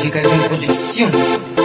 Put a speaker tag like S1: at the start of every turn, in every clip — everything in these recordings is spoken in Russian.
S1: DJ Calvin Production.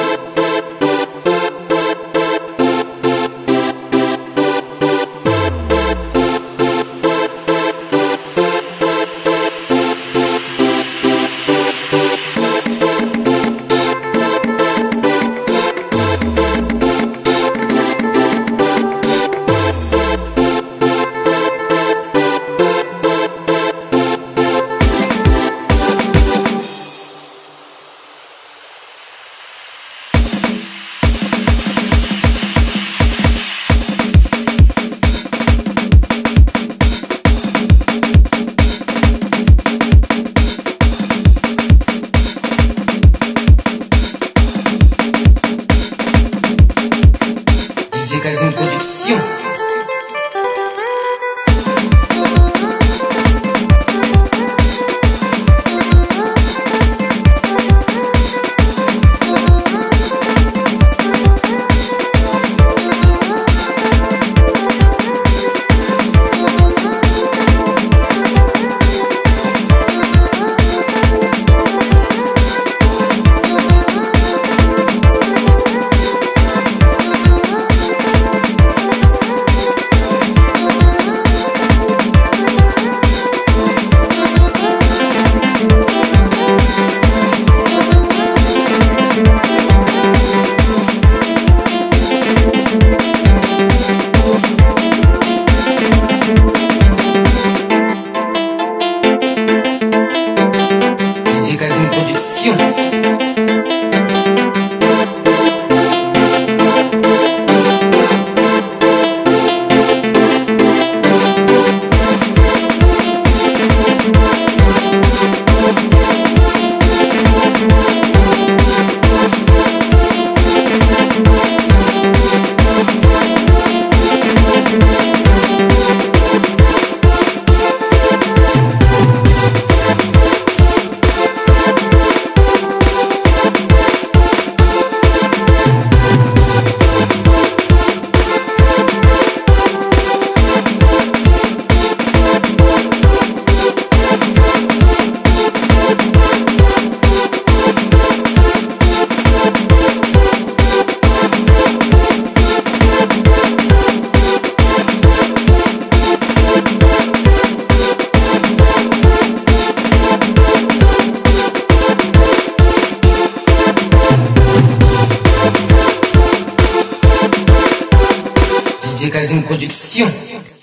S1: Calvin Production.